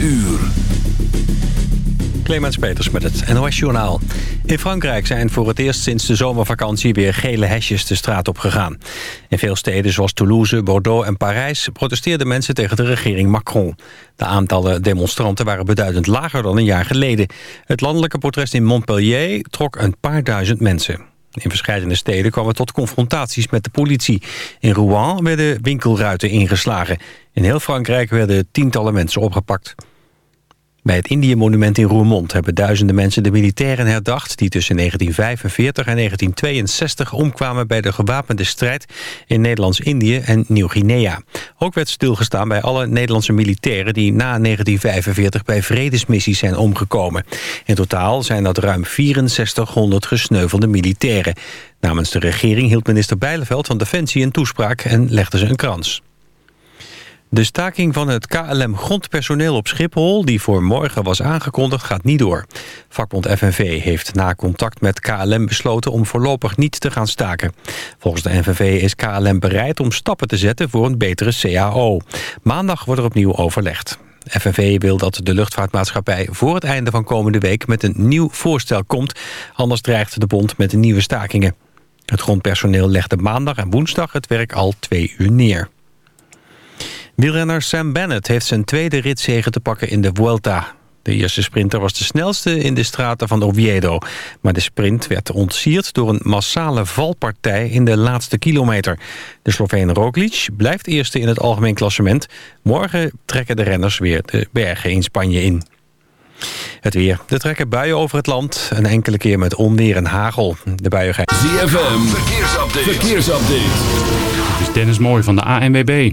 uur. Clemens Peters met het NOS Journaal. In Frankrijk zijn voor het eerst sinds de zomervakantie weer gele hesjes de straat op gegaan. In veel steden zoals Toulouse, Bordeaux en Parijs protesteerden mensen tegen de regering Macron. De aantallen demonstranten waren beduidend lager dan een jaar geleden. Het landelijke protest in Montpellier trok een paar duizend mensen. In verschillende steden kwam het tot confrontaties met de politie. In Rouen werden winkelruiten ingeslagen. In heel Frankrijk werden tientallen mensen opgepakt. Bij het Indië-monument in Roermond hebben duizenden mensen de militairen herdacht... die tussen 1945 en 1962 omkwamen bij de gewapende strijd... in Nederlands-Indië en Nieuw-Guinea. Ook werd stilgestaan bij alle Nederlandse militairen... die na 1945 bij vredesmissies zijn omgekomen. In totaal zijn dat ruim 6400 gesneuvelde militairen. Namens de regering hield minister Bijleveld van Defensie een toespraak... en legde ze een krans. De staking van het KLM-grondpersoneel op Schiphol... die voor morgen was aangekondigd, gaat niet door. Vakbond FNV heeft na contact met KLM besloten... om voorlopig niet te gaan staken. Volgens de FNV is KLM bereid om stappen te zetten... voor een betere CAO. Maandag wordt er opnieuw overlegd. FNV wil dat de luchtvaartmaatschappij voor het einde van komende week... met een nieuw voorstel komt. Anders dreigt de bond met nieuwe stakingen. Het grondpersoneel legde maandag en woensdag het werk al twee uur neer. Wielrenner Sam Bennett heeft zijn tweede ritzege te pakken in de Vuelta. De eerste sprinter was de snelste in de straten van Oviedo. Maar de sprint werd ontsierd door een massale valpartij in de laatste kilometer. De Sloveen Roglic blijft eerste in het algemeen klassement. Morgen trekken de renners weer de bergen in Spanje in. Het weer. Er trekken buien over het land. Een enkele keer met onweer en hagel. De buien gaan... ZFM. Verkeersupdate. Verkeersupdate. Dit is Dennis Mooij van de ANWB.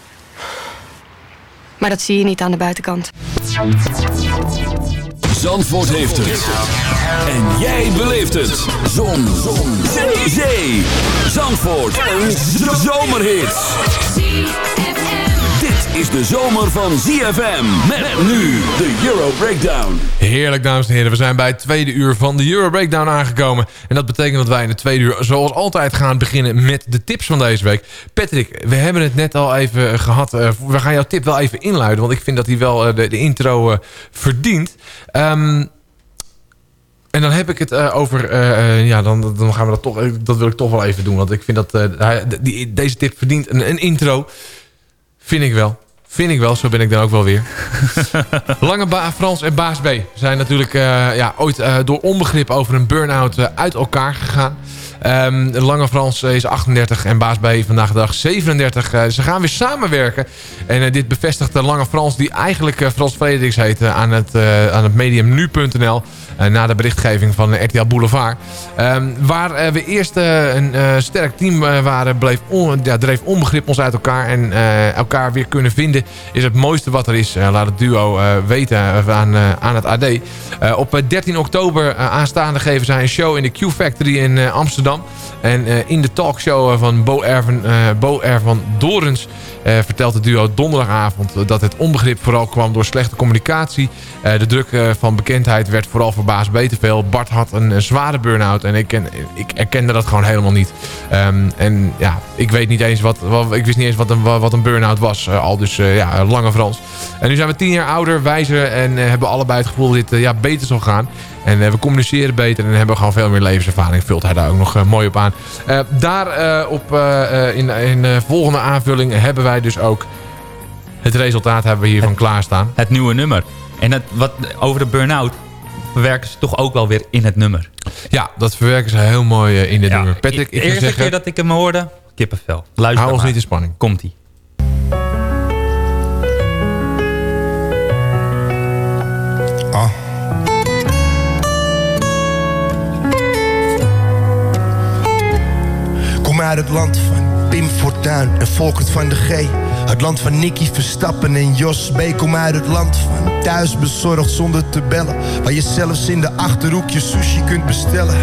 Maar dat zie je niet aan de buitenkant. Zandvoort heeft het. En jij beleeft het. Zon. Zon. Zee. Zandvoort. Een zomerhit. Is de zomer van ZFM. Met nu de Euro Breakdown. Heerlijk, dames en heren. We zijn bij het tweede uur van de Euro Breakdown aangekomen. En dat betekent dat wij in het tweede uur zoals altijd gaan beginnen met de tips van deze week. Patrick, we hebben het net al even gehad. Eh, we gaan jouw tip wel even inluiden, want ik vind dat hij wel eh, de, intro eh, verdient. Ehm, en dan heb ik het eh, over... eh, eh, ja, dan, dan gaan we dat toch... eh, Dat wil ik toch wel even doen. Want ik vind dat... eh, die, deze tip verdient een, een intro. Vind ik wel. Vind ik wel. Zo ben ik dan ook wel weer. Lange Frans en Baas B zijn natuurlijk eh, ja, ooit eh, door onbegrip over een burn-out eh, uit elkaar gegaan. Ehm, Lange Frans is 38 en Baas B vandaag de dag 37. Eh, ze gaan weer samenwerken. En eh, dit bevestigt de Lange Frans, die eigenlijk eh, Frans Frederiks heet, eh, aan, het, aan het medium nu.nl. na de berichtgeving van RTL Boulevard. Ehm, waar we eerst een sterk team waren, bleef on, ja, dreef onbegrip ons uit elkaar. En elkaar weer kunnen vinden is het mooiste wat er is. Laat het duo weten aan, aan het AD. Op eh, 13 oktober aanstaande geven zij een show in de Q-Factory in Amsterdam. En eh, in de talkshow van Bo Ervan, eh, Bo Ervan Dorens eh, vertelt het duo donderdagavond dat het onbegrip vooral kwam door slechte communicatie. Eh, de druk eh, van bekendheid werd vooral verbaasd beter veel. Bart had een, zware burn-out en ik, ik erkende dat gewoon helemaal niet. Ehm, en ja, ik weet niet eens wat, wat- ik wist niet eens wat een, wat een burn-out was. Al dus ja, lange Frans. En nu zijn we tien jaar ouder, wijzer en hebben allebei het gevoel dat dit ja, beter zal gaan. En we communiceren beter en hebben gewoon veel meer levenservaring. Vult hij daar ook nog mooi op aan. Daar op, eh, in, in de volgende aanvulling hebben wij dus ook het resultaat hebben we hiervan klaarstaan. Het nieuwe nummer. En het, wat, over de burn-out verwerken ze toch ook wel weer in het nummer. Ja, dat verwerken ze heel mooi eh, in dit nummer. Patrick, ik de eerste zeggen, keer dat ik hem hoorde, kippenvel. Luister hou ons maar. niet in spanning. Komt-ie. Ah. Kom uit het land van Pim Fortuyn en Volkert van de G. Het land van Nicky Verstappen en Jos B. Kom uit het land van thuis bezorgd zonder te bellen. Waar je zelfs in de Achterhoek je sushi kunt bestellen.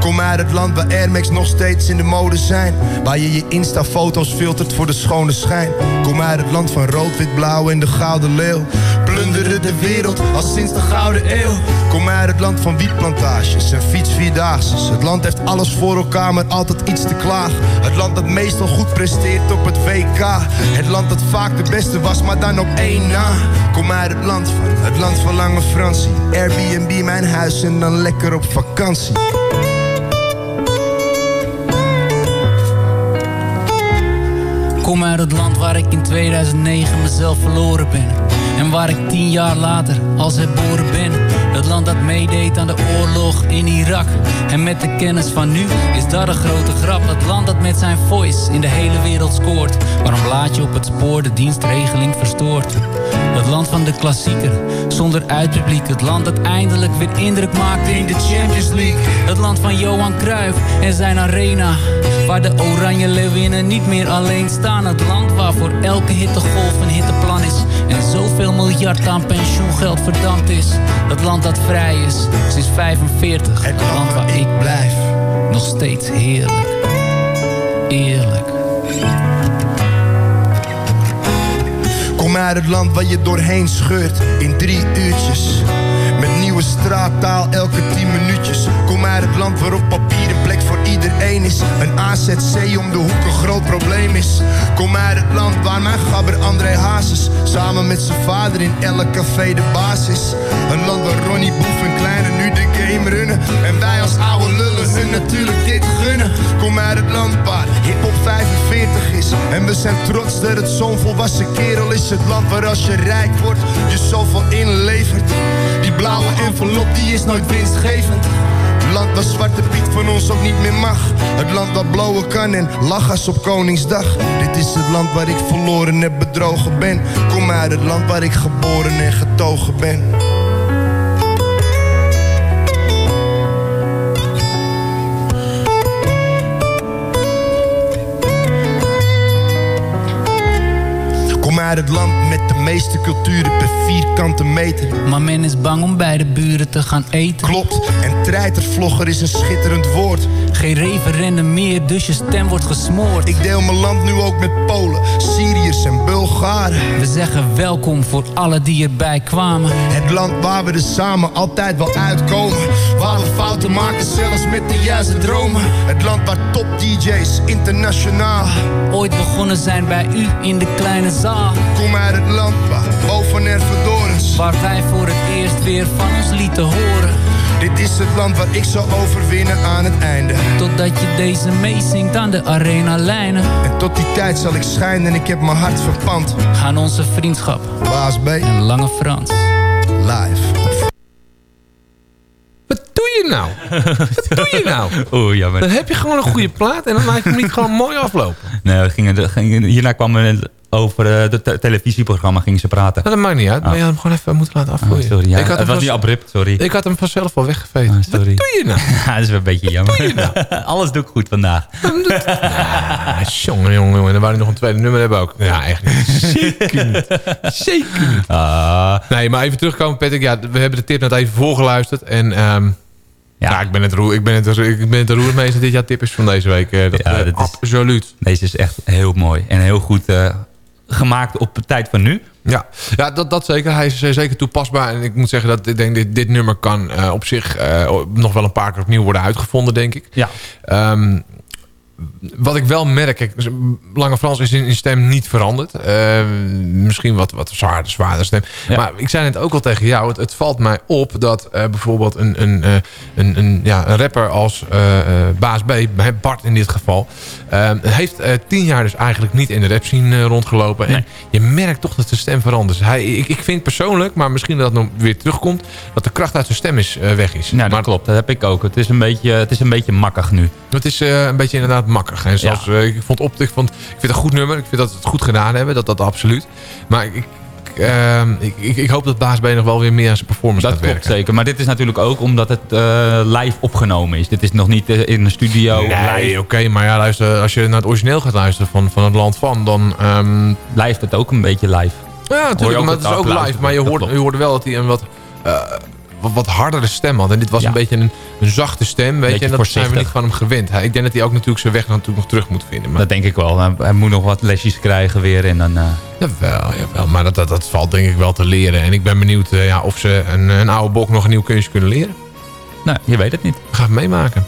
Kom uit het land waar Air Max nog steeds in de mode zijn. Waar je je Insta-foto's filtert voor de schone schijn. Kom uit het land van rood, wit, blauw en de gouden leeuw. Plunderen de wereld al sinds de gouden eeuw. Kom uit het land van wietplantages en fietsvierdaagses. Het land heeft alles voor elkaar, maar altijd iets te klagen. Het land dat meestal goed presteert op het WK. Het land dat vaak de beste was, maar dan op één na. Kom uit het land van, het land van Lange Fransie. Airbnb mijn huis en dan lekker op vakantie. Kom uit het land waar ik in 2009 mezelf verloren ben. En waar ik tien jaar later als herboren ben. Het land dat meedeed aan de oorlog in Irak. En met de kennis van nu is dat een grote grap. Het land dat met zijn voice in de hele wereld scoort. Waarom laat je op het spoor de dienstregeling verstoort? Het land van de klassieker, zonder uitpubliek. Het land dat eindelijk weer indruk maakte in de Champions League. Het land van Johan Cruijff en zijn arena. Waar de oranje leeuwinnen niet meer alleen staan. Het land waar voor elke hittegolf een hitteplan is. En zoveel miljard aan pensioengeld verdampt is. Het land dat vrij is, sinds 45. Het land waar ik blijf, nog steeds heerlijk. Eerlijk. Kom uit het land waar je doorheen scheurt in drie uurtjes. AZC om de hoek een groot probleem is. Kom uit het land waar mijn gabber André Hazes samen met zijn vader in elk café de baas is. Een land waar Ronnie Boef en Kleine nu de game runnen. En wij als oude lullen hun natuurlijk dit gunnen. Kom uit het land waar hip-hop 45 is. En we zijn trots dat het zo'n volwassen kerel is. Het land waar als je rijk wordt, je zoveel inlevert. Die blauwe envelop die is nooit winstgevend. Land waar Zwarte Piet van ons ook niet meer mag. Het land waar blowen kan en lach als op Koningsdag. Dit is het land waar ik verloren en bedrogen ben. Kom uit het land waar ik geboren en getogen ben. Uit het land met de meeste culturen per vierkante meter. Maar men is bang om bij de buren te gaan eten. Klopt, en treitervlogger is een schitterend woord. Geen referendum meer, dus je stem wordt gesmoord. Ik deel mijn land nu ook met Polen, Syriërs en Bulgaren. We zeggen welkom voor alle die erbij kwamen. Het land waar we er samen altijd wel uitkomen. Waar we fouten maken, zelfs met de juiste dromen. Het land waar top DJ's internationaal. Ooit begonnen zijn bij u in de kleine zaal. Kom uit het land waar Boven en Verdorens. Waar wij voor het eerst weer van ons lieten horen. Dit is het land waar ik zal overwinnen aan het einde. Totdat je deze meezingt aan de arena lijnen. En tot die tijd zal ik schijnen en ik heb mijn hart verpand. Gaan onze vriendschap Baas B, en Lange Frans. live. Wat doe je nou? Wat doe je nou? Oeh, jammer. Dan heb je gewoon een goede plaat en dan laat je hem niet gewoon mooi aflopen. Nee, we gingen, gingen- hierna kwam het over het televisieprogramma gingen ze praten. Nou, dat maakt niet uit, maar je had hem gewoon even moeten laten Oh, afvloeien. sorry, ja, ik, had het was niet abrupt, sorry. ik had hem vanzelf wel weggeveegd. Oh, sorry. Wat doe je nou? Ja, dat is wel een beetje jammer. Alles doe ik goed vandaag. Ah, jongen, jongen, jongen. En dan wou hij nog een tweede nummer hebben ook. Ja, echt niet. Zeker niet. Zeker niet. Ah, Nee, maar even terugkomen, Patrick. Ja, we hebben de tip net even voorgeluisterd. En ehm, Ja, ik ben het roer, ik ben het, ik ben het roermeester dit jaar tip is van deze week. eh, Dat, Ja, eh, is- absoluut. Deze is echt heel mooi. En heel goed eh, gemaakt op de tijd van nu. Ja, ja dat, dat zeker. Hij is zeker toepasbaar. En ik moet zeggen dat ik denk, dit, dit nummer kan op zich nog wel een paar keer opnieuw worden uitgevonden, denk ik. Ja. Ehm, wat ik wel merk, kijk, Lange Frans is in, in stem niet veranderd. Eh, misschien wat, wat zwaarder, zwaarder stem. Maar ik zei net ook al tegen jou, het, het valt mij op dat eh, bijvoorbeeld een, een, eh, een, een, ja, een rapper als Baas B, Bart in dit geval, eh, heeft tien jaar dus eigenlijk niet in de rap scene rondgelopen. En je merkt toch dat zijn stem verandert. Hij, ik, ik vind persoonlijk, maar misschien dat het nog weer terugkomt, dat de kracht uit zijn stem is, weg is. Nou, dat klopt. Dat heb ik ook. Het is een beetje, het is een beetje makkig nu. Het is een beetje inderdaad makkig. En eh, ik, vond op, ik, vond, ik vind het een goed nummer. Ik vind dat ze het goed gedaan hebben. Dat, dat absoluut. Maar ik, ik, ehm, ik, ik, ik hoop dat Baas B nog wel weer meer aan zijn performance Dat gaat klopt zeker. Maar dit is natuurlijk ook omdat het eh, live opgenomen is. Dit is nog niet eh, in een studio. Nee, oké. maar ja, luister, als je naar het origineel gaat luisteren van, van het land van, dan... ehm, Blijft het ook een beetje live. Ja, natuurlijk. Maar het is ook live. Maar je hoort, je hoorde wel dat hij een wat, eh, wat, wat hardere stem had. En dit was Ja. een beetje een, een zachte stem. Weet je, en dat zijn we niet van hem gewend. Hij- Ik denk dat hij ook natuurlijk zijn weg natuurlijk nog terug moet vinden. Maar Dat denk ik wel. Hij, hij moet nog wat lesjes krijgen weer. En dan, eh, Jawel, jawel. Maar dat, dat, dat valt denk ik wel te leren. En ik ben benieuwd eh, ja, of ze een, een oude bok nog een nieuw kunstje kunnen leren. nou, je weet het niet. We gaan het meemaken.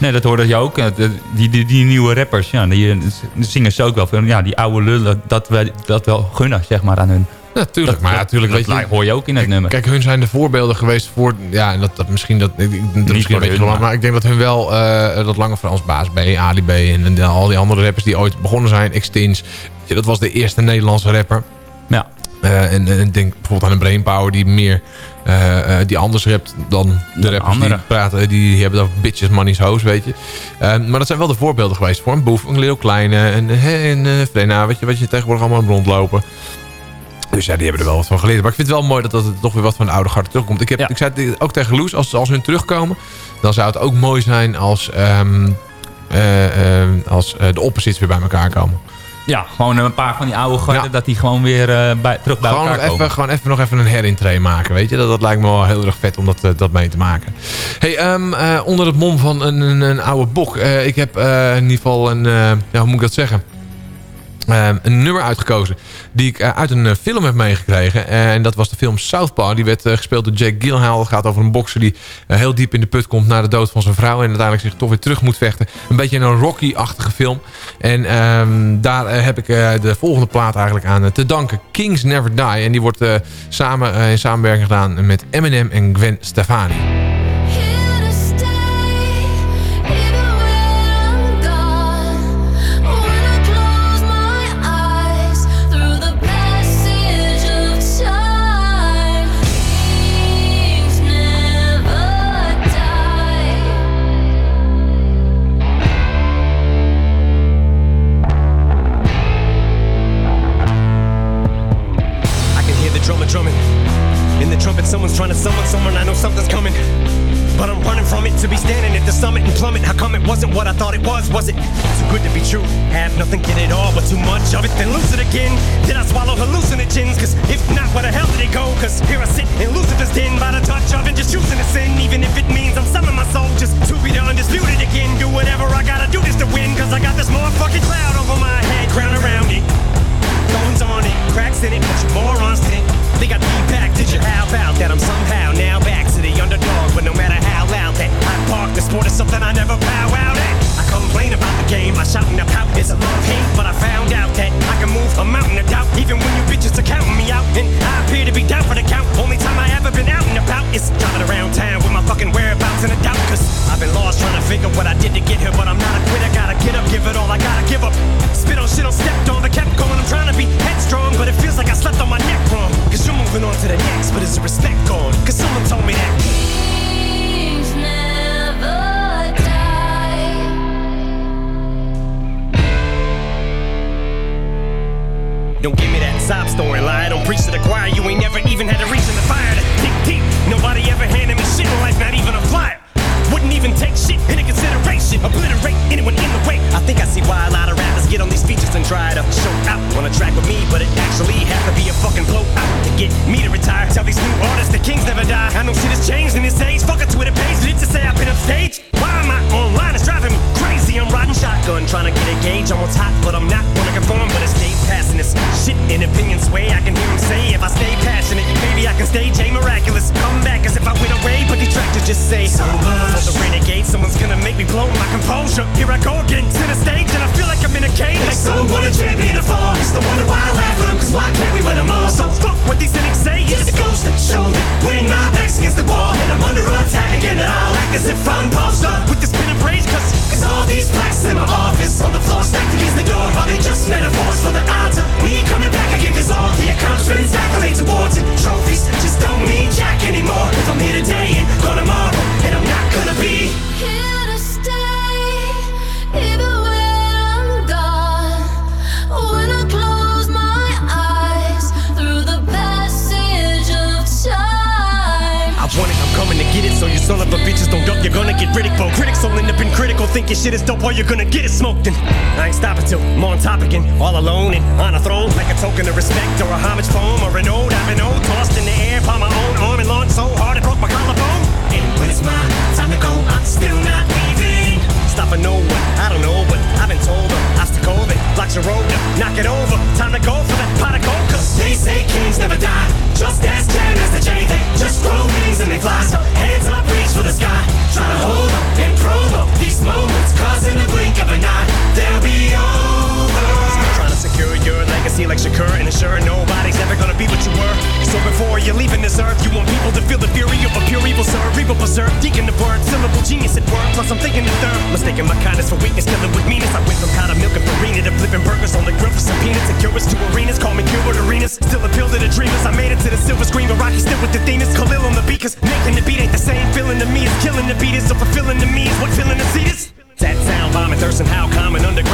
Nee, dat hoorde je ook. Eh, Die, die, die nieuwe rappers, ja, die zingen ze ook wel veel. Ja, die oude lullen, dat we dat wel gunnen, zeg maar, aan hun. Ja, tuurlijk. maar ja, tuurlijk, dat weet je, hoor je ook in het nummer. Kijk, hun zijn de voorbeelden geweest voor... Ja, en dat, dat misschien... Dat, dat misschien een beetje lang, maar- ik denk dat hun wel... eh, dat Lange Frans, Baas B, Ali B... En, al die andere rappers die ooit begonnen zijn. Extins. Dat was de eerste Nederlandse rapper. Ja. Eh, en, en denk bijvoorbeeld aan een Brainpower die meer... eh, die anders rapt dan de rappers die praten. Die hebben dan bitches, money's, hoes, weet je. Eh, maar dat zijn wel de voorbeelden geweest voor een Boef, een Leo Kleine en, en Vrena. Weet je, wat je tegenwoordig allemaal rondlopen. Dus ja, die hebben er wel wat van geleerd. Maar ik vind het wel mooi dat, dat het toch weer wat van de oude garde terugkomt. Ik, heb, ik zei het ook tegen Loes, als, als hun terugkomen... dan zou het ook mooi zijn als, ehm, eh, ehm, als eh, de opposites weer bij elkaar komen. Ja, gewoon een paar van die oude garden, dat die gewoon weer eh, bij, terug bij Gewoon nog, elkaar komen. even, gewoon even nog even een herintree maken, weet je. Dat, dat lijkt me wel heel erg vet om dat, dat mee te maken. Hey, ehm, eh, onder het mom van een, een, een oude bok. ik heb in ieder geval een, ja, hoe moet ik dat zeggen? Ehm, een nummer uitgekozen die ik eh, uit een eh, film heb meegekregen. en dat was de film Southpaw. Die werd eh, gespeeld door Jake Gyllenhaal. Het gaat over een bokser die eh, heel diep in de put komt na de dood van zijn vrouw. En uiteindelijk zich toch weer terug moet vechten. Een beetje een Rocky-achtige film. En ehm, daar eh, heb ik eh, de volgende plaat eigenlijk aan eh, te danken. Kings Never Die. En die wordt eh, samen eh, in samenwerking gedaan met Eminem en Gwen Stefani. Wasn't what I thought it was? Was it too good to be true? Have nothing, get it all, but too much of it, then lose it again. Did I swallow hallucinogens? Cause if not, where the hell did it go? Cause here I sit in Lucifer's den by the touch of it, just choosing to sin. Even if it means I'm selling my soul just to be the undisputed again. Do whatever I gotta do just to win. Cause I got this motherfucking cloud over my head, crown around it. Thorns on it, cracks in it, but you morons didn't. Think I'd be back, did you? How about that? I'm somehow now back to the underdog, but no matter how loud that I bark, the sport is something I never bow out at. I complain about the game, I shout and I pout, it's a love hate, but I found out that I can move a mountain of doubt, even when you bitches are counting me out, and I appear to be down for the count. Only time I ever been out and about is driving around town with my fucking whereabouts in a doubt, cause I've been lost trying to figure what I did to get here, but I'm not a quitter, gotta get up, give it all I gotta give up. Spit on shit on stepped on, but kept going, I'm trying to be headstrong, but it feels like I slept on my neck wrong. Cause you're moving on to the next, but is the respect gone? Cause someone told me that. Don't give me that sob story lie. Don't preach to the choir. You ain't never even had to reach in the fire to dig deep. Nobody ever handed me shit in life, not even a flyer. Wouldn't even take shit into consideration. Obliterate anyone in the way. I think I see why a lot of rappers get on these features and try to show out on a track with me, but it actually has to be a fucking blowout to get me to retire. Tell these new artists the kings never die. I know shit has changed in this age. Fuck a Twitter page, did it to say I've been upstage? Why am I online? It's driving me crazy. See, I'm riding shotgun, trying to get a gauge on what's hot, but I'm not gonna conform. But I stay passing this shit in opinions way. I can hear him say, if I stay passionate, maybe I can stay J miraculous. Come back as if I went away, but the tractor just say, so much. The renegade, someone's gonna make me blow my composure. Here I go again to the stage, and I feel like I'm in a cage. Like, so what a champion of all. It's the wonder why I laugh at them, cause why can't we win them all? So fuck what these cynics say. It's a ghost that showed me. When my back's against the wall, and I'm under and if I'm posted up. with the spin and praise, cause Cause all these plaques in my office. On the floor stacked against the door. Are they just metaphors for the odds of me coming back again? Cause all the accomplishments, accolades, awards, and trophies just don't mean jack anymore. If I'm here today and gone tomorrow, and I'm not gonna be So you son of a bitches don't duck, you're gonna get ridiculed. Critics will end up in critical, think your shit is dope, or you're gonna get it smoked. And I ain't stopping till I'm on top again, all alone and on a throne, like a token of respect or a homage poem or an ode. I've been owed, tossed in the air by my own arm and launched so hard it broke my collarbone. And when it's my time to go, I'm still not leaving Stopping no one, I don't know, but I've been told a obstacle that blocks your road knock it over. Time to go for that pot of gold, cause They say kings never die Just as Jan as the J They just grow wings and they fly So hands up, reach for the sky. Try to hold up and provoke These moments Cause in the blink of an eye. They'll be over secure your legacy like Shakur and ensure nobody's ever gonna be what you were. So before you're leaving this earth, you want people to feel the fury of a pure evil sir. Evil preserve, deacon the word, syllable genius at work. Plus I'm thinking the third, mistaking my kindness for weakness, killing with meanness. I went from kind of milk and farina to flipping burgers on the grill for some peanuts and cures to arenas. Call me cured arenas, still appeal to the dreamers. I made it to the silver screen, but Rocky still with the themes. Khalil on the beat, cause making the beat ain't the same. Feeling to me is killing the beat is, so fulfilling to me is what feeling the seed is. That sound, bombing, thirsting, how common, underground,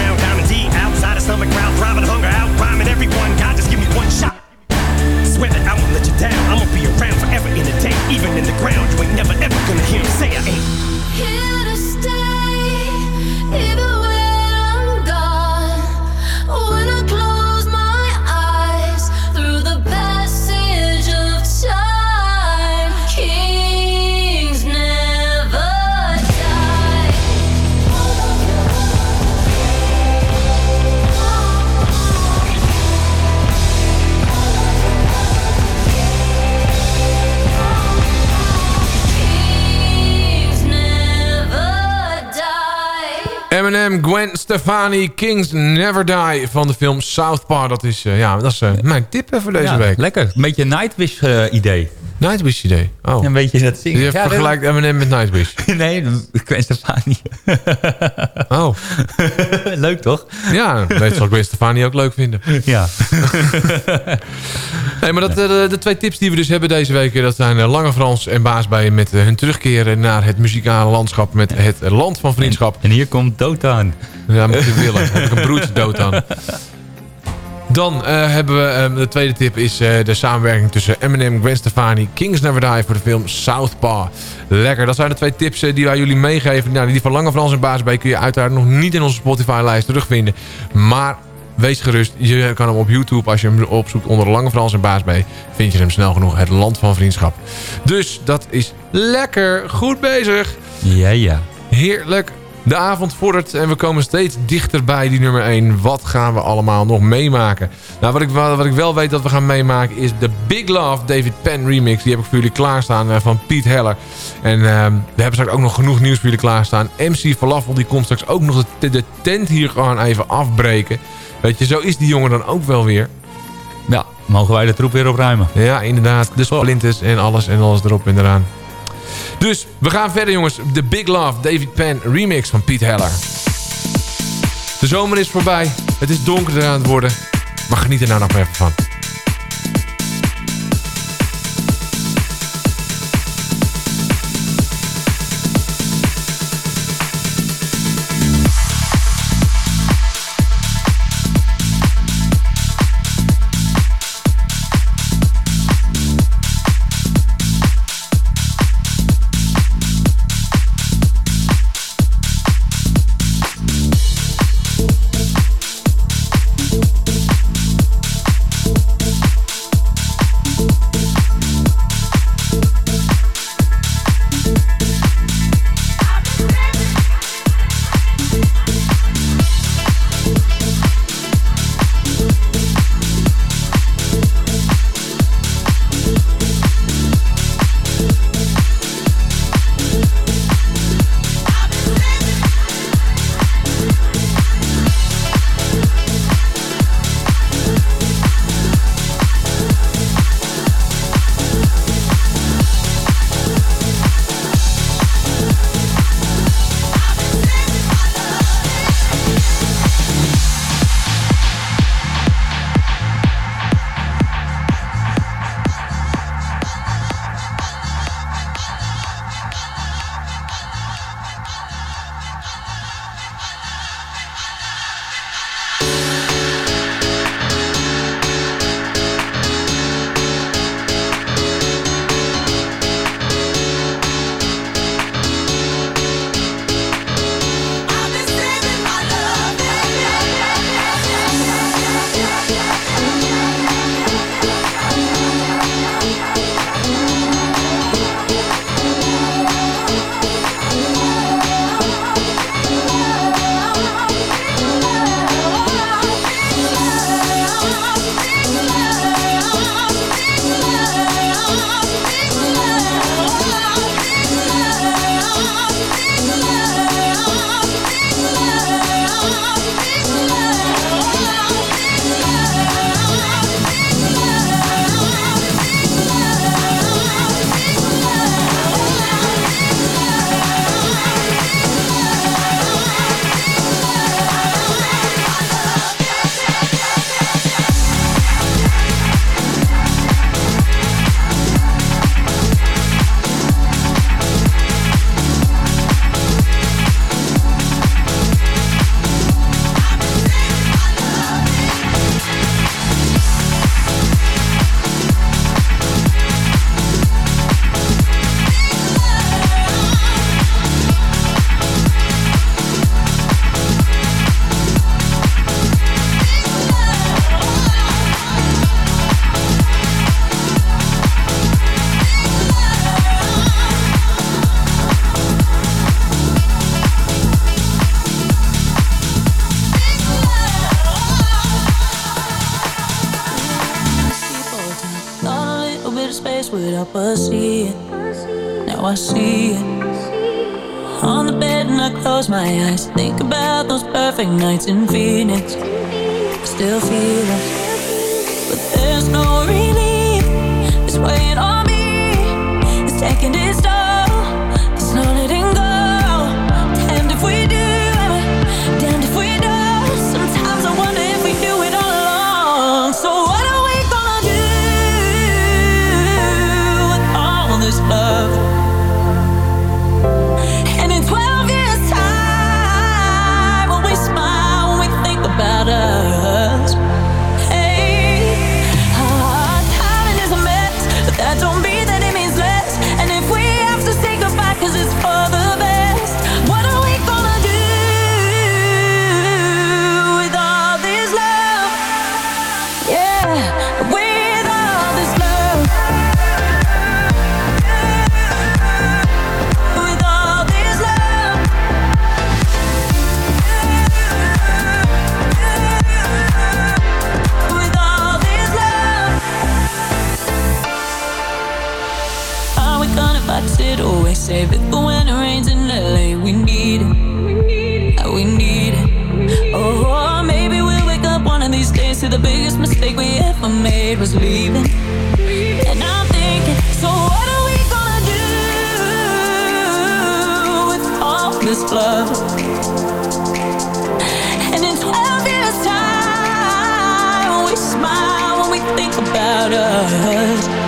Gwen Stefani, Kings Never Die van de film South Park. Dat is, eh, ja, dat is eh, mijn tip eh, voor deze Ja, week. Lekker. Een beetje Nightwish idee. Nightwish idee. Oh. Een beetje dat zingen. Je Ja, vergelijkt Eminem met Nightwish. Nee, Gwen Stefani. Oh. Leuk toch? Ja, dat zal Gwen Stefani ook leuk vinden. Ja. Nee, maar dat, eh, de, de twee tips die we dus hebben deze week... eh, dat zijn eh, Lange Frans en Baas bij met hun terugkeren naar het muzikale landschap... met het land van vriendschap. En hier komt Dotan. Ja, moet je willen. Heb ik een broertje dood aan. Dan eh, hebben we, eh, de tweede tip is eh, de samenwerking tussen Eminem, Gwen Stefani, Kings Never Die voor de film Southpaw. Lekker, dat zijn de twee tips eh, die wij jullie meegeven. Nou, die van Lange Frans en Baas kun je uiteraard nog niet in onze Spotify-lijst terugvinden. Maar wees gerust, je kan hem op YouTube, als je hem opzoekt onder Lange Frans en Baas vind je hem snel genoeg. Het land van vriendschap. Dus dat is lekker, goed bezig. Ja, ja. Heerlijk. De avond vordert en we komen steeds dichter bij die nummer 1. Wat gaan we allemaal nog meemaken? Nou, wat ik, wel- wat ik wel weet dat we gaan meemaken is de Big Love David Penn remix. Die heb ik voor jullie klaarstaan eh, van Piet Heller. En ehm, we hebben straks ook nog genoeg nieuws voor jullie klaarstaan. MC Falafel die komt straks ook nog de, de tent hier gewoon even afbreken. Weet je, zo is die jongen dan ook wel weer. Ja, mogen wij de troep weer opruimen. Ja, inderdaad. De splinters en alles en alles erop en eraan. Dus we gaan verder jongens. De Big Love David Penn remix van Piet Heller. De zomer is voorbij. Het is donkerder aan het worden. Maar geniet er nou nog even van. See it. Now I see it. On the bed and I close my eyes. Think about those perfect nights in Phoenix. I Still feel it. But there's no relief. It's weighing on me. It's taking its toll. Save it for when it rains in LA. We need it. We need it. Oh, maybe we'll wake up one of these days to the biggest mistake we ever made was leaving. And I'm thinking, so what are we gonna do with all this love? And in 12 years' time, we smile when we think about us.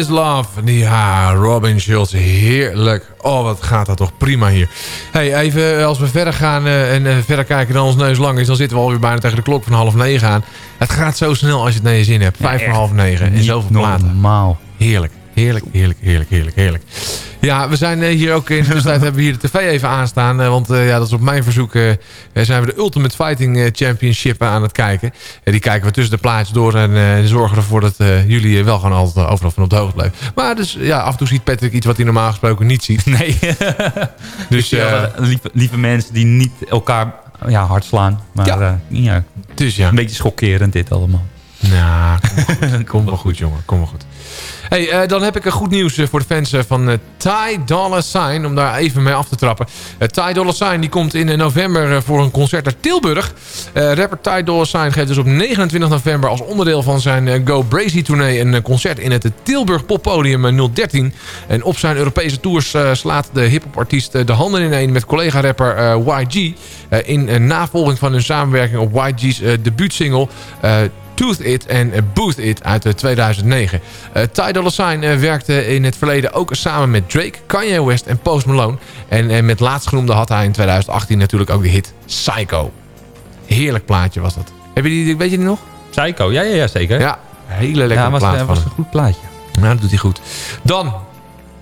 This Love. Ja, Robin Schulz. Heerlijk. Oh, wat gaat dat toch prima hier. Hey, even eh, als we verder gaan eh, en eh, verder kijken dan ons neus lang is... dan zitten we alweer bijna tegen de klok van half negen aan. Het gaat zo snel als je het naar je zin hebt. Vijf voor half negen. En zoveel platen. normaal. Heerlijk. Heerlijk, heerlijk, heerlijk, heerlijk, heerlijk. Ja, we zijn eh, hier ook in de tussentijd hebben we hier de tv even aanstaan. eh, want eh, ja, dat is op mijn verzoek eh, zijn we de Ultimate Fighting Championship aan het kijken. Die kijken we tussen de plaatjes door en zorgen ervoor dat jullie wel gewoon altijd overal van op de hoogte blijven. Maar dus ja, af en toe ziet Patrick iets wat hij normaal gesproken niet ziet. Nee. dus lieve, lieve mensen die niet elkaar ja, hard slaan. Maar Ja. ja, dus ja. een beetje schokkerend dit allemaal. Nou, kom wel goed jongen, kom wel goed. Hey, eh, dan heb ik een goed nieuws eh, voor de fans eh, van Ty Dolla Sign. Om daar even mee af te trappen. Ty Dolla Sign die komt in november voor een concert naar Tilburg. Rapper Ty Dolla Sign geeft dus op 29 november als onderdeel van zijn Go Brazy tournee... een concert in het Tilburg Poppodium eh, 013. En op zijn Europese tours slaat de hiphopartiest eh, de handen ineen met collega-rapper YG. in navolging van hun samenwerking op YG's debuutsingle... eh, Tooth It en eh, Booth It uit eh, 2009. Eh Ty Dolla Sign eh, werkte in het verleden ook samen met Drake, Kanye West en Post Malone. En eh, met laatstgenoemde had hij in 2018 natuurlijk ook de hit Psycho. Heerlijk plaatje was dat. Heb je die, weet je die nog? Psycho, ja, ja, ja zeker. Ja, hele lekkere ja, was, plaat eh, van was een goed plaatje. Ja, dat doet hij goed. Dan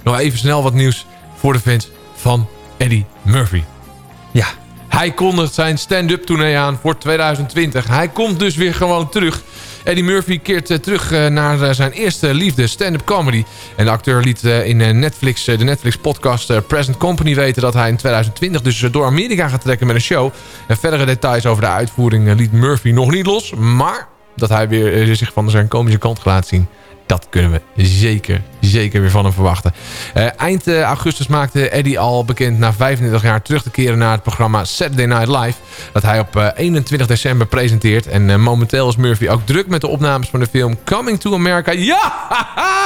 nog even snel wat nieuws voor de fans van Eddie Murphy. Ja, hij kondigt zijn stand-up tournee aan voor 2020. Hij komt dus weer gewoon terug. Eddie Murphy keert eh, terug eh, naar eh, zijn eerste liefde, stand-up comedy. En de acteur liet in Netflix, de Netflix-podcast Present Company weten... dat hij in 2020 dus door Amerika gaat trekken met een show. En verdere details over de uitvoering liet Murphy nog niet los. Maar dat hij weer zich van zijn komische kant laten zien... Dat kunnen we zeker, zeker weer van hem verwachten. Eh, eind eh, augustus maakte Eddie al bekend na 35 jaar terug te keren naar het programma Saturday Night Live. Dat hij op eh, 21 december presenteert. En eh, momenteel is Murphy ook druk met de opnames van de film Coming to America. Ja!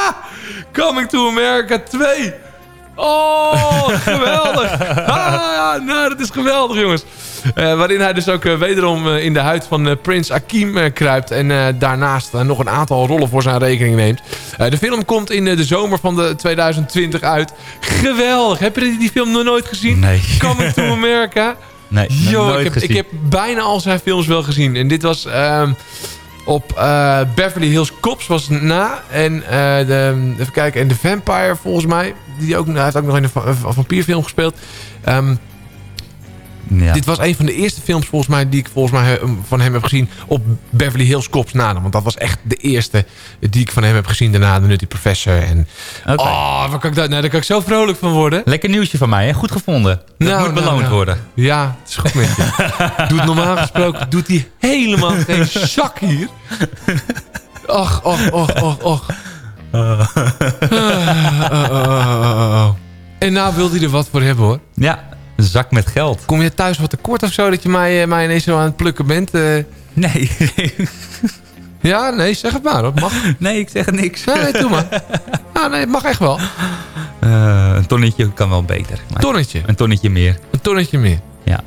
Coming to America 2! Oh, geweldig. Ah, nou, dat is geweldig, jongens. Eh, waarin hij dus ook eh, wederom eh, in de huid van Prins Akim kruipt. En daarnaast nog een aantal rollen voor zijn rekening neemt. De film komt in de zomer van de 2020 uit. Geweldig. Heb je die, film nog nooit gezien? Nee. Coming to America. Nee, Yo, nooit ik, heb, gezien. ik heb bijna al zijn films wel gezien. En dit was ehm, op Beverly Hills Cops was het na. En de, even kijken. En The Vampire volgens mij. Die ook, hij heeft ook nog in een va- een vampierfilm gespeeld. Ehm, Ja. Dit was een van de eerste films volgens mij die ik volgens mij eh, van hem heb gezien op Beverly Hills Cops na. Want dat was echt de eerste die ik van hem heb gezien daarna. De Nutty Professor. En, Oké. Oh, waar kan ik daar, nou, daar kan ik zo vrolijk van worden. Lekker nieuwsje van mij, hè? Goed gevonden. Dat Nou, moet nou, beloond nou. worden. Ja, het is goed met je. Doet normaal gesproken doet hij helemaal geen zak hier. Och, och, och, och, och. Oh. En nou wil hij er wat voor hebben hoor. Ja, een zak met geld. Kom je thuis wat tekort of zo dat je mij, eh, mij ineens zo aan het plukken bent? eh? Nee. Ja, nee, zeg het maar. Dat mag. nee, ik zeg niks. Ja, nee, doe maar. Ah, nee, het mag echt wel. Eh, een tonnetje kan wel beter. maar Tonnetje. Een tonnetje meer. Een tonnetje meer. Ja.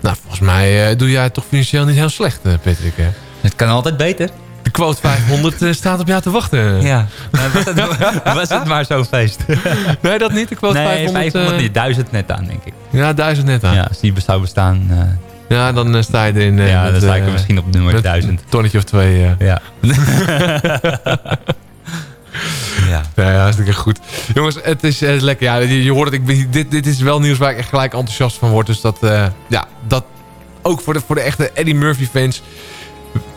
Nou, volgens mij eh, doe jij het toch financieel niet heel slecht, eh, Patrick. hè? Het kan altijd beter. De quote 500 eh, staat op jou te wachten. Ja. Nou, was, het, was het maar zo'n feest. Nee, dat niet. De quote nee, 500. 500 eh, niet. 1000 net aan, denk ik. Ja, duizend net aan. Ja, als die zou bestaan... eh, Ja, dan sta je erin. ja, met, dan sta ik er misschien op nummer met 1000. Een tonnetje of twee. Ja. ja. Ja, hartstikke goed. Jongens, het is eh, lekker. Ja, je, je hoort het. Ik, dit, dit is wel nieuws waar ik echt gelijk enthousiast van word. Dus dat, ja, dat ook voor de, voor de echte Eddie Murphy fans.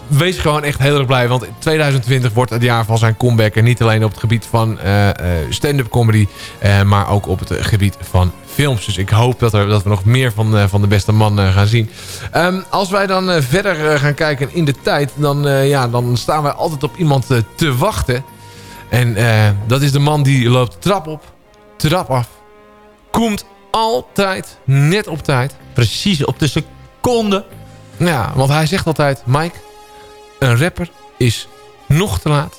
Wees gewoon echt heel erg blij. Want 2020 wordt het jaar van zijn comeback. En niet alleen op het gebied van eh, eh, stand-up comedy. eh, maar ook op het gebied van films. Dus ik hoop dat, er, dat we nog meer van, van de beste man gaan zien. Ehm, als wij dan verder gaan kijken in de tijd. Dan, ja, dan staan wij altijd op iemand te wachten. En dat is de man die loopt trap op, trap af. Komt altijd net op tijd. Precies op de seconde. Ja, want hij zegt altijd... Mike, een rapper is nog te laat.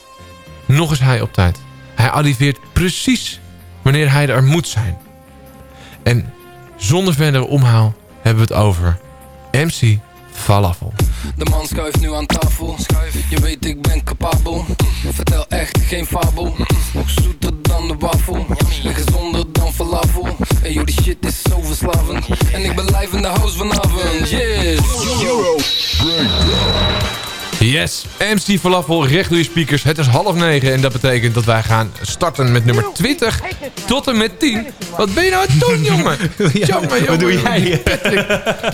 Nog is hij op tijd. Hij arriveert precies wanneer hij er moet zijn. En zonder verdere omhaal hebben we het over MC Falafel. De man schuift nu aan tafel. Je weet ik ben capabel. Vertel echt geen fabel. Nog zoeter dan de wafel. En gezonder dan falafel. En joh, die shit is zo verslavend. En ik ben live in de house vanavond. Yes, MC Falafel, recht door je speakers. Het is half negen en dat betekent dat wij gaan starten met nummer 20 tot en met 10. Wat ben je nou aan het doen, jongen? jongen, jongen, wat doe jij? Patrick.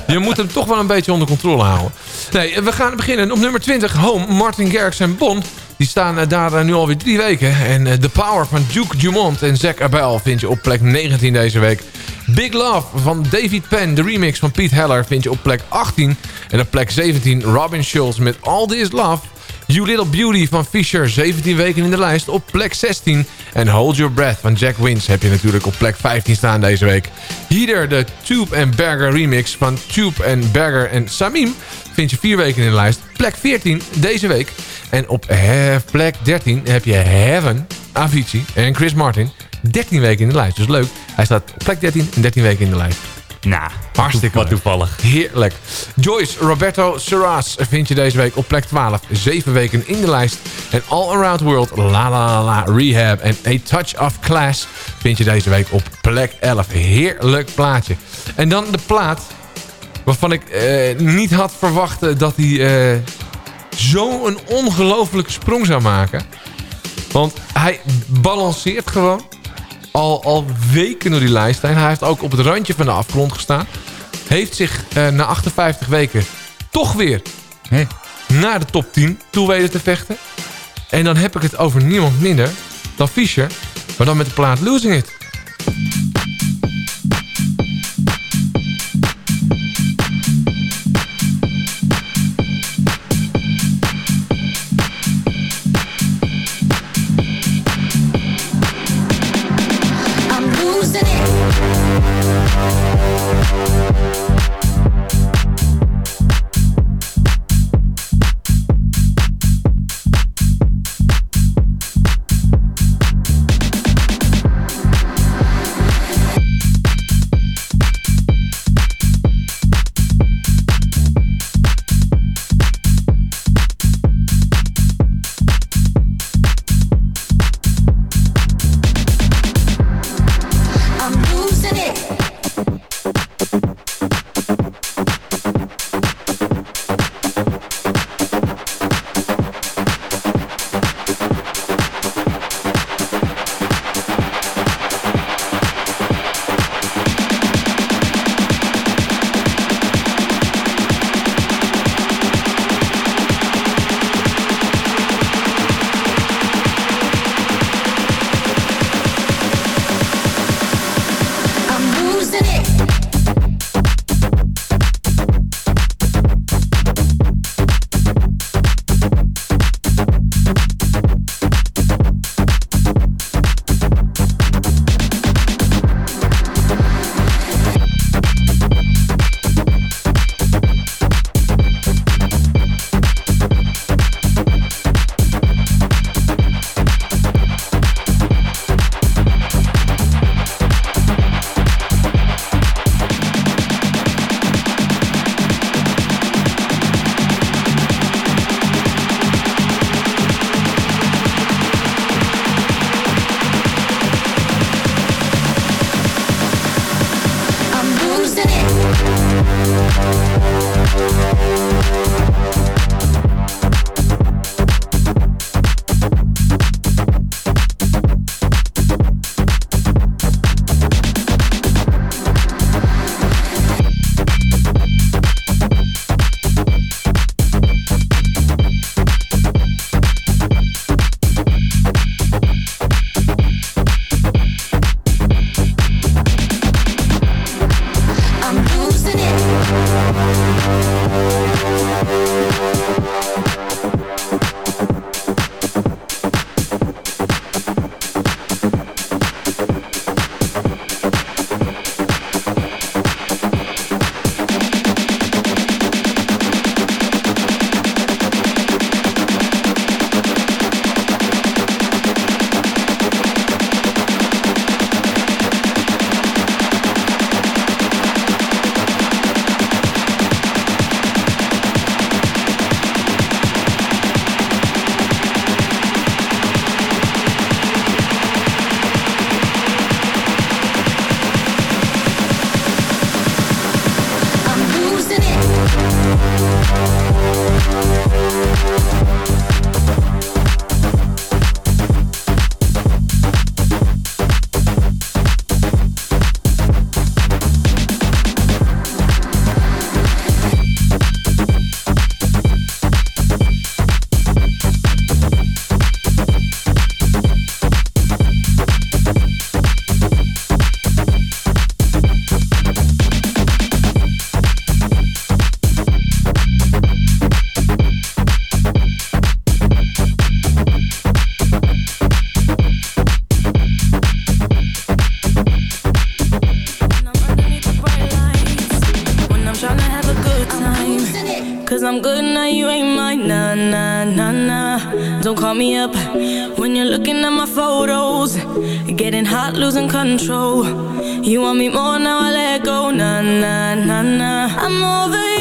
Je moet hem toch wel een beetje onder controle houden. Nee, we gaan beginnen op nummer 20. Home, Martin Garrix en Bon. Die staan eh, daar eh, nu alweer drie weken. En eh, The Power van Duke Dumont en Zack Abel vind je op plek 19 deze week. Big Love van David Penn, de remix van Pete Heller, vind je op plek 18. En op plek 17 Robin Schulz met All This Love. You Little Beauty van Fisher, 17 weken in de lijst op plek 16. En Hold Your Breath van Jack Wins heb je natuurlijk op plek 15 staan deze week. Heater, de Tube and Berger remix van Tube and Berger en Samim... vind je vier weken in de lijst. Plek 14 deze week. En op plek 13 heb je Heaven, Avicii en Chris Martin... 13 weken in de lijst. Dus leuk. Hij staat op plek 13 en 13 weken in de lijst. Nou, Hartstikke wat toevallig. Heerlijk. Joyce Roberto Serras vind je deze week op plek 12. 7 weken in de lijst. En All Around World, La La La La Rehab en A Touch of Class vind je deze week op plek 11. Heerlijk plaatje. En dan de plaat waarvan ik eh, niet had verwacht eh, dat hij eh, zo'n ongelofelijke sprong zou maken. Want hij balanceert gewoon al, al weken door die lijst heen. Hij heeft ook op het randje van de afgrond gestaan. Heeft zich eh, na 58 weken toch weer naar de top 10 toe weten te vechten. En dan heb ik het over niemand minder dan Fischer. Maar dan met de plaat Losing It. Hot, losing control. You want me more now, I let go. Nah, nah, nah, nah. I'm over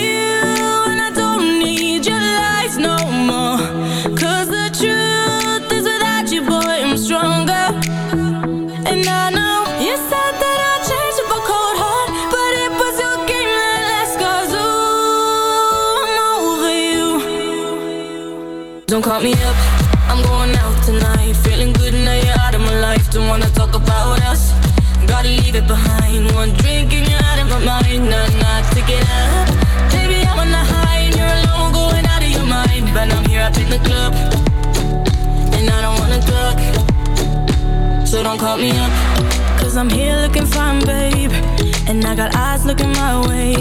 Baby, I'm on the high and you're alone, going out of your mind. But I'm here up in the club, and I don't wanna talk. So don't call me up. Cause I'm here looking fine, babe. And I got eyes looking my way.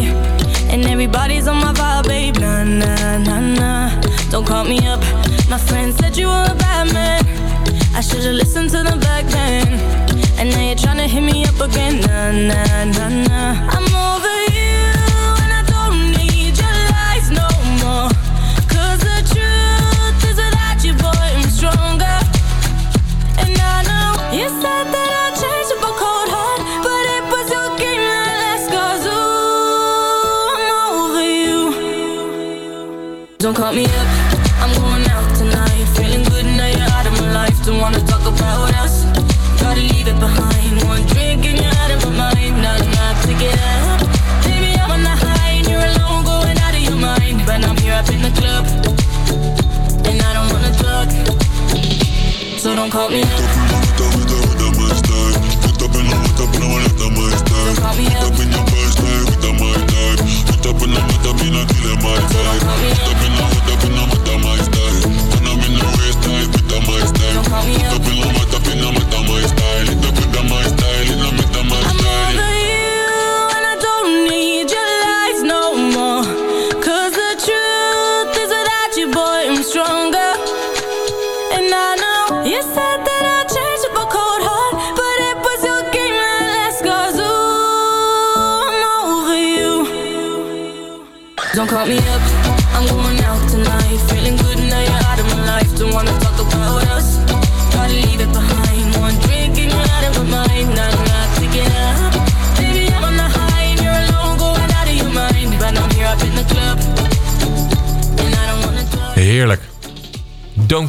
And everybody's on my vibe, babe. Nah, nah, nah, nah. Don't call me up. My friend said you were a bad man. I should've listened to the back then. And now you're tryna hit me up again. Nah, nah, nah, nah Don't call me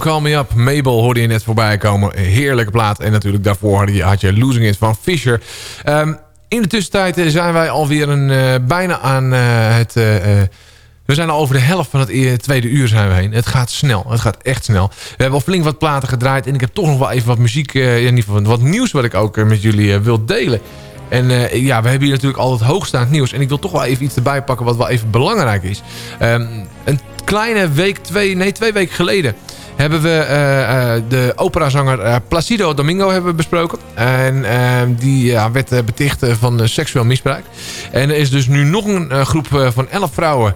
Don't Call Me Up. Mabel hoorde je net voorbij komen. Heerlijke plaat. En natuurlijk daarvoor had je, Losing It van Fisher. Ehm, in de tussentijd eh, zijn wij alweer een, eh, bijna aan eh, het... we zijn al over de helft van het e- tweede uur zijn we heen. Het gaat snel. Het gaat echt snel. We hebben al flink wat platen gedraaid. En ik heb toch nog wel even wat muziek... in ieder geval wat nieuws wat ik ook met jullie wil delen. En ja, we hebben hier natuurlijk altijd hoogstaand nieuws. En ik wil toch wel even iets erbij pakken wat wel even belangrijk is. Ehm, een kleine week, twee, nee, twee weken geleden hebben we eh, eh, de operazanger eh, Placido Domingo hebben besproken. En eh, die werd beticht van seksueel misbruik. En er is dus nu nog een groep van 11 vrouwen.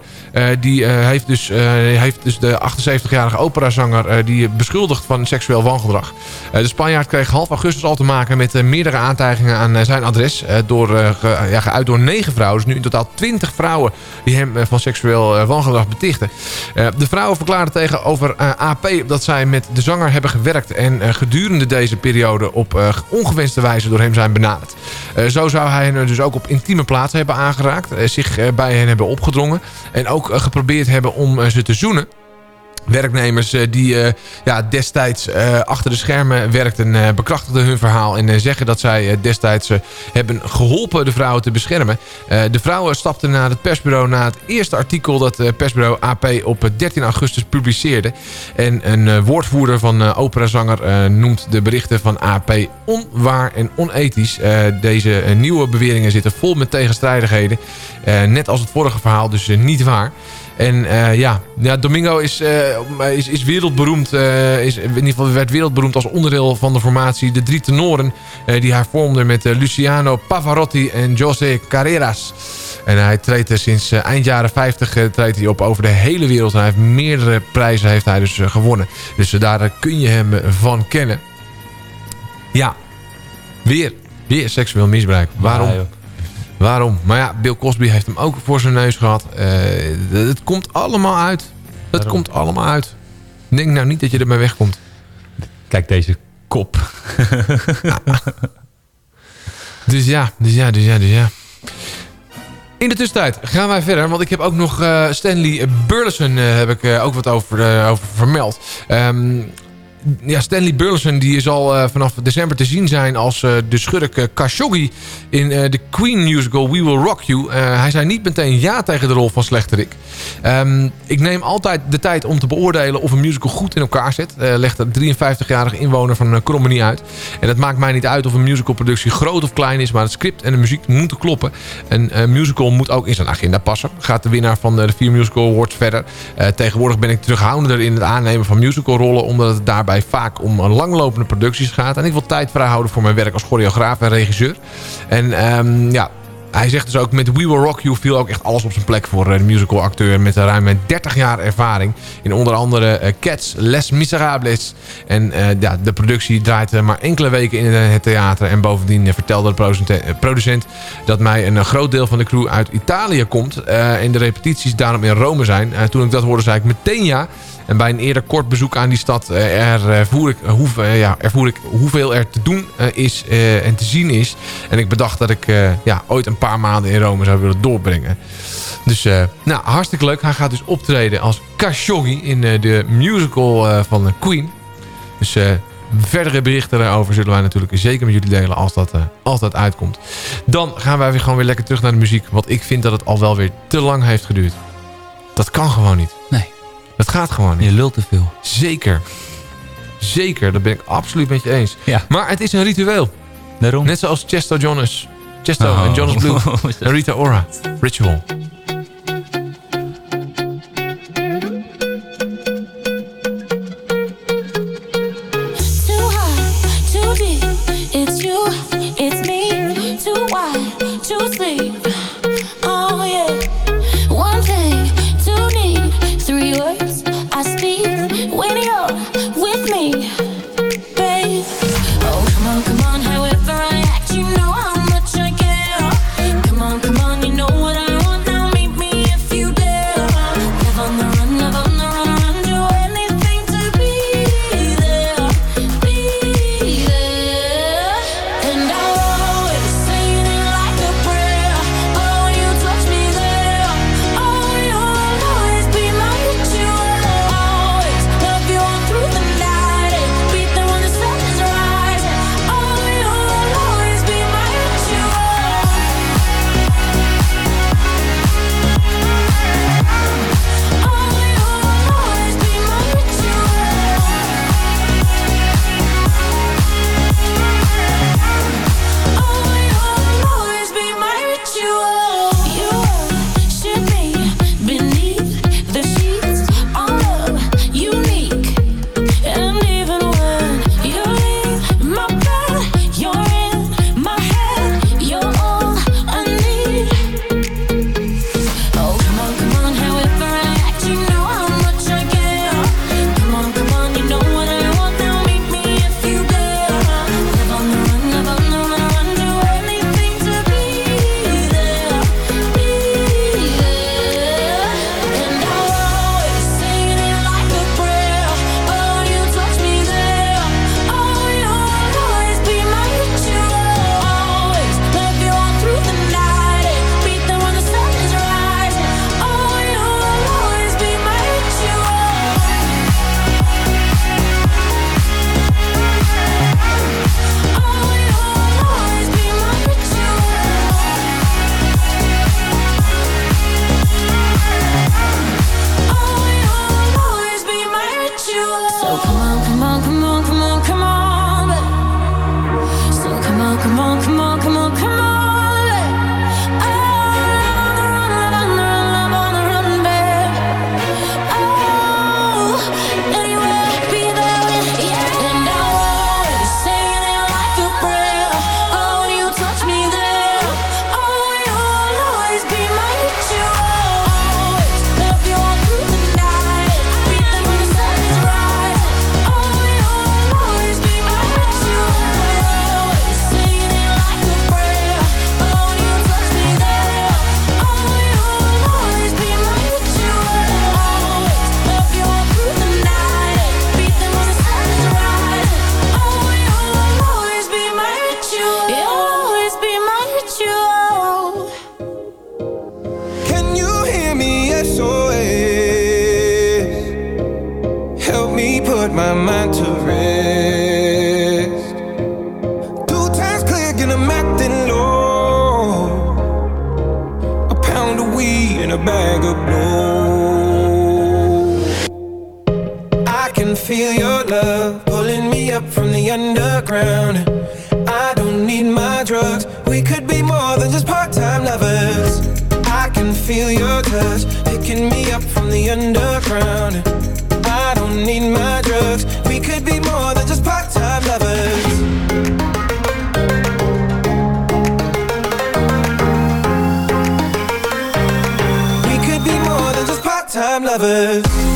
die heeft, dus, heeft dus de 78-jarige operazanger die beschuldigd van seksueel wangedrag. De Spanjaard kreeg half augustus al te maken met meerdere aantijgingen aan zijn adres. door, ge- ja, geuit door 9 vrouwen. Dus nu in totaal 20 vrouwen die hem van seksueel wangedrag betichten. De vrouwen verklaarden tegenover AP zij met de zanger hebben gewerkt... en eh, gedurende deze periode op eh, ongewenste wijze door hem zijn benaderd. Eh, zo zou hij hen dus ook op intieme plaatsen hebben aangeraakt... zich bij hen hebben opgedrongen... en ook geprobeerd hebben om ze te zoenen. Werknemers eh, die eh, ja, destijds eh, achter de schermen werkten... bekrachtigden hun verhaal en zeggen dat zij destijds hebben geholpen de vrouwen te beschermen. De vrouwen stapten naar het persbureau na het eerste artikel... dat persbureau AP op eh, 13 augustus publiceerde. En een woordvoerder van operazanger noemt de berichten van AP onwaar en onethisch. Deze nieuwe beweringen zitten vol met tegenstrijdigheden. Net als het vorige verhaal, dus niet waar. En eh, ja, ja, Domingo is, eh, is, is wereldberoemd. eh, is, in ieder geval werd wereldberoemd als onderdeel van de formatie De Drie Tenoren. die hij vormde met Luciano Pavarotti en José Carreras. En hij treedt sinds eind jaren 50 eh, treedt hij op over de hele wereld. En hij heeft meerdere prijzen heeft hij dus gewonnen. Dus daar kun je hem van kennen. Ja, weer, weer seksueel misbruik. Waarom? Waarom? Maar ja, Bill Cosby heeft hem ook voor zijn neus gehad. Eh, het komt allemaal uit. Het komt allemaal uit. Denk nou niet dat je ermee wegkomt. Kijk deze kop. Dus ja, dus ja, dus ja, dus ja. In de tussentijd gaan wij verder, want ik heb ook nog eh, Stanley Burleson eh, heb ik ook wat over, over vermeld. Ehm, ja, Stanley Burleson die zal eh, vanaf december te zien zijn als eh, de schurk eh, Khashoggi in de Queen musical We Will Rock You. Hij zei niet meteen ja tegen de rol van Slechterik. Ehm, ik neem altijd de tijd om te beoordelen of een musical goed in elkaar zit. Legt de 53-jarige inwoner van Krommenie uit. En het maakt mij niet uit of een musicalproductie groot of klein is, maar het script en de muziek moeten kloppen. Een musical moet ook in zijn agenda passen. Gaat de winnaar van de vier musical awards verder. Tegenwoordig ben ik terughoudender in het aannemen van musicalrollen, omdat het daarbij vaak om eh, langlopende producties gaat. En ik wil tijd vrijhouden voor mijn werk als choreograaf en regisseur. En ehm, ja, hij zegt dus ook, met We Will Rock You viel ook echt alles op zijn plek voor een musical acteur met ruim 30 jaar ervaring. In onder andere eh, Cats, Les Miserables. En eh, ja, de productie draait eh, maar enkele weken in het theater. En bovendien eh, vertelde de producent- eh, dat mij een eh, groot deel van de crew uit Italië komt. eh, en de repetities daarom in Rome zijn. Eh, toen ik dat hoorde zei ik meteen ja. En bij een eerder kort bezoek aan die stad eh, ervoer ik, eh, hoe, eh, ja, ervoer ik hoeveel er te doen is en te zien is. En ik bedacht dat ik ja, ooit een paar maanden in Rome zou willen doorbrengen. Dus nou, hartstikke leuk. Hij gaat dus optreden als Khashoggi in de musical van Queen. Dus verdere berichten daarover zullen wij natuurlijk zeker met jullie delen als dat, als dat uitkomt. Dan gaan wij weer gewoon weer lekker terug naar de muziek. Want ik vind dat het al wel weer te lang heeft geduurd. Dat kan gewoon niet. Nee. Dat gaat gewoon niet. Je lult te veel. Zeker. Zeker, dat ben ik absoluut met je eens. Ja. Maar het is een ritueel. Daarom. Net zoals Chesto Jonas. Chesto Oh. en Jonas Blue. en Rita Ora. Ritual. time lovers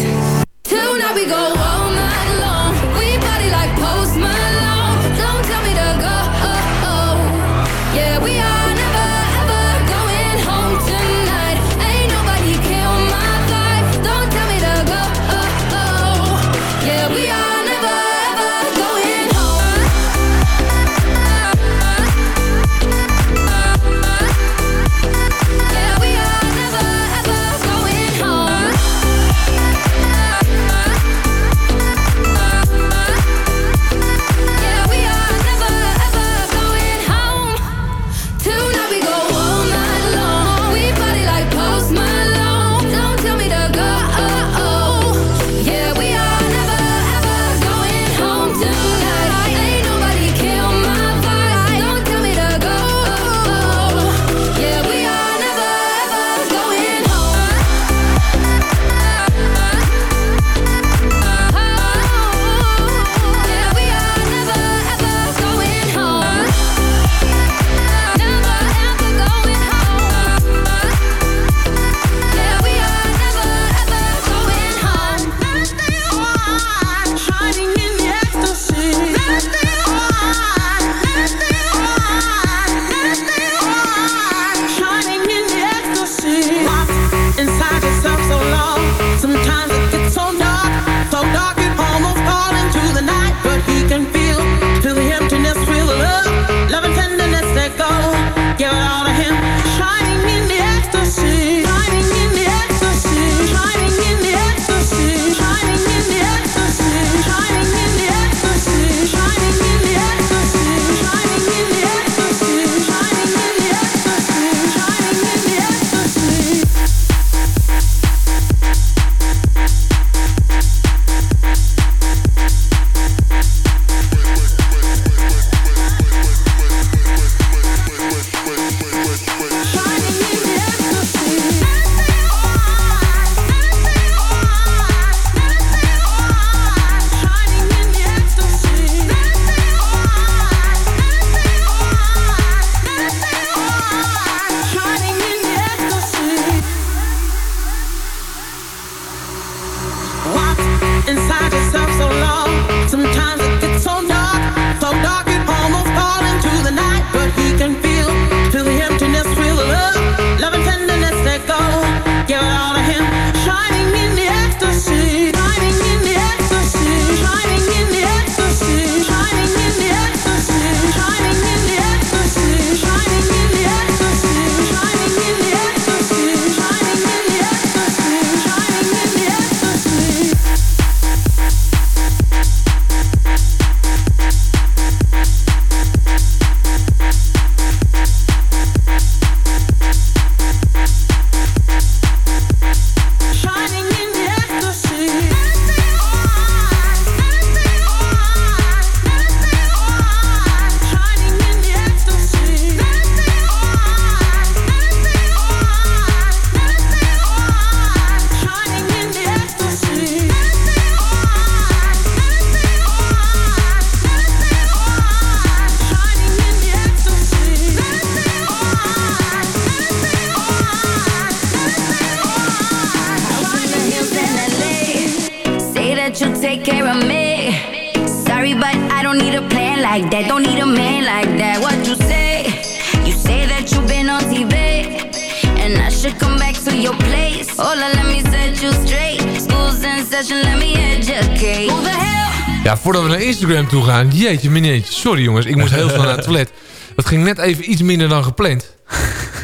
Instagram toe gaan. Jeetje, mineetje. Sorry jongens, ik moest heel snel naar het toilet. Dat ging net even iets minder dan gepland.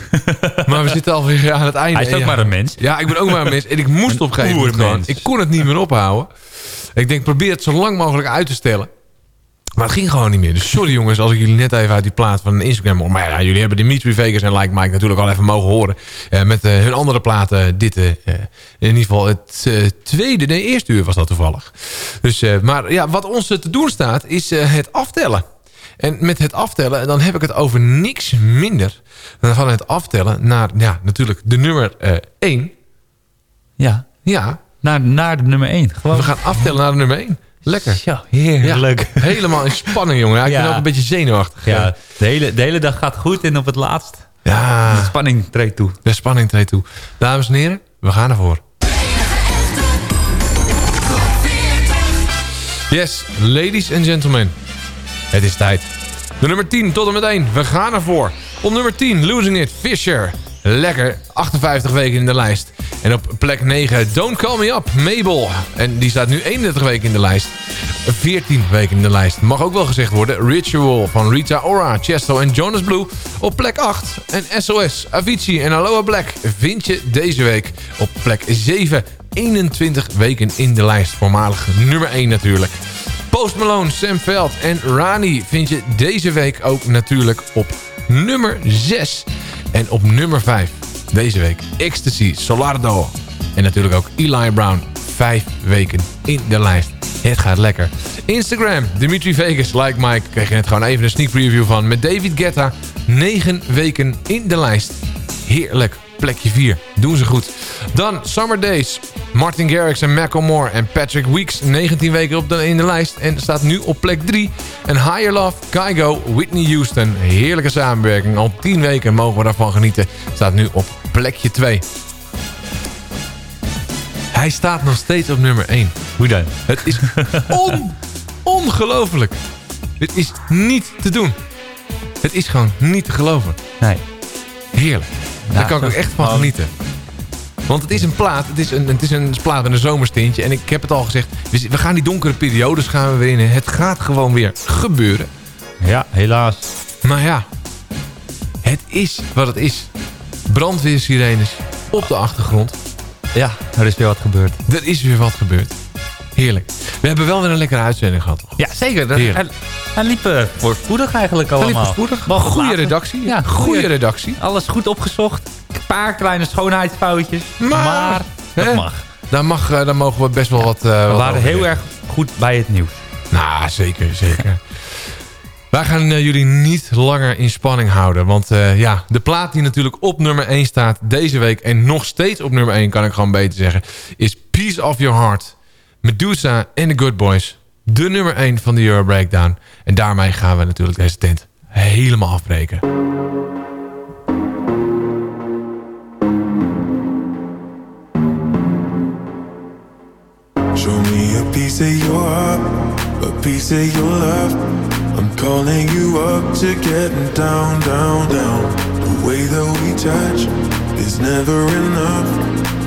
maar we zitten alweer aan het einde. Hij is ook Ja. maar een mens. Ja, ik ben ook maar een mens. En ik moest op een gegeven moment gewoon. oermens. Ik kon het niet meer ophouden. Ik denk, probeer het zo lang mogelijk uit te stellen. Maar het ging gewoon niet meer. Dus sorry jongens als ik jullie net even uit die plaat van Instagram... Maar ja, jullie hebben Dimitri Vegas en Like Mike natuurlijk al even mogen horen. Eh, met eh, hun andere platen. Dit, eh, in ieder geval het tweede, nee, eerste uur was dat toevallig. Dus, maar ja, wat ons te doen staat is het aftellen. En met het aftellen, dan heb ik het over niks minder... dan van het aftellen naar, ja, natuurlijk de nummer 1. Ja. Ja. Naar, naar de nummer 1. Gewoon. We gaan aftellen naar de nummer 1. Lekker. Ja, heerlijk. Ja, helemaal in spanning, jongen. Ik Ja. ben ook een beetje zenuwachtig. Ja, de hele, de hele dag gaat goed en op het laatst. Ja. De spanning treedt toe. De spanning treedt toe. Dames en heren, we gaan ervoor. Yes, ladies and gentlemen. Het is tijd. De nummer 10 tot en met 1. We gaan ervoor. Op nummer 10, Losing It, Fisher. Lekker, 58 weken in de lijst. En op plek 9, Don't Call Me Up, Mabel. En die staat nu 31 weken in de lijst. 14 weken in de lijst. Mag ook wel gezegd worden. Ritual van Rita Ora, Chesto en Jonas Blue. Op plek 8. En SOS, Avicii en Aloha Black vind je deze week op plek 7. 21 weken in de lijst. Voormalig nummer 1 natuurlijk. Post Malone, Sam Veld en Rani vind je deze week ook natuurlijk op nummer 6. En op nummer 5 deze week Ecstasy, Solardo. En natuurlijk ook Eli Brown. Vijf weken in de lijst. Het gaat lekker. Instagram, Dimitri Vegas, like Mike. Kreeg je net gewoon even een sneak preview van. Met David Guetta. 9 weken in de lijst. Heerlijk. Plekje 4. Doen ze goed. Dan Summer Days. Martin Garrix en Macklemore en Patrick Weeks. 19 weken op de, in de lijst. En staat nu op plek 3. En Higher Love, Kygo, Whitney Houston. Heerlijke samenwerking. Al 10 weken mogen we daarvan genieten. Staat nu op plekje 2. Hij staat nog steeds op nummer 1. Hoe dan? Het is on, ongelooflijk. Dit is niet te doen. Het is gewoon niet te geloven. Nee. Heerlijk. Daar kan ik ook echt van gewoon- genieten. Want het is een plaat. Het is een, het is een plaat met een zomerstintje. En ik heb het al gezegd. We, we gaan die donkere periodes gaan we weer in. Het gaat gewoon weer gebeuren. Ja, helaas. Maar ja. Het is wat het is. Brandweersirenes op de achtergrond. Ja, er is weer wat gebeurd. Er is weer wat gebeurd. Heerlijk. We hebben wel weer een lekkere uitzending gehad. Toch? Ja, zeker. Dat, Heerlijk. hij, hij liep eh, voorspoedig eigenlijk Hij liep allemaal. voorspoedig. Goede redactie. Ja, Goede redactie. Alles goed opgezocht. Een paar kleine schoonheidsfoutjes. Maar, Maar, dat hè? mag. Daar, mag, eh, daar mogen we best wel wat... eh, We waren heel erg goed bij het nieuws. Nou, zeker, zeker. Wij gaan jullie niet langer in spanning houden. Want ja, de plaat die natuurlijk op nummer 1 staat deze week... en nog steeds op nummer 1, kan ik gewoon beter zeggen... is Piece of Your Heart. Medusa en The Good Boys. De nummer 1 van de Euro Breakdown. En daarmee gaan we natuurlijk deze tent helemaal afbreken. Show me a piece of your heart, a piece of your love. I'm calling you up to getting down, down, down. The way that we touch is never enough.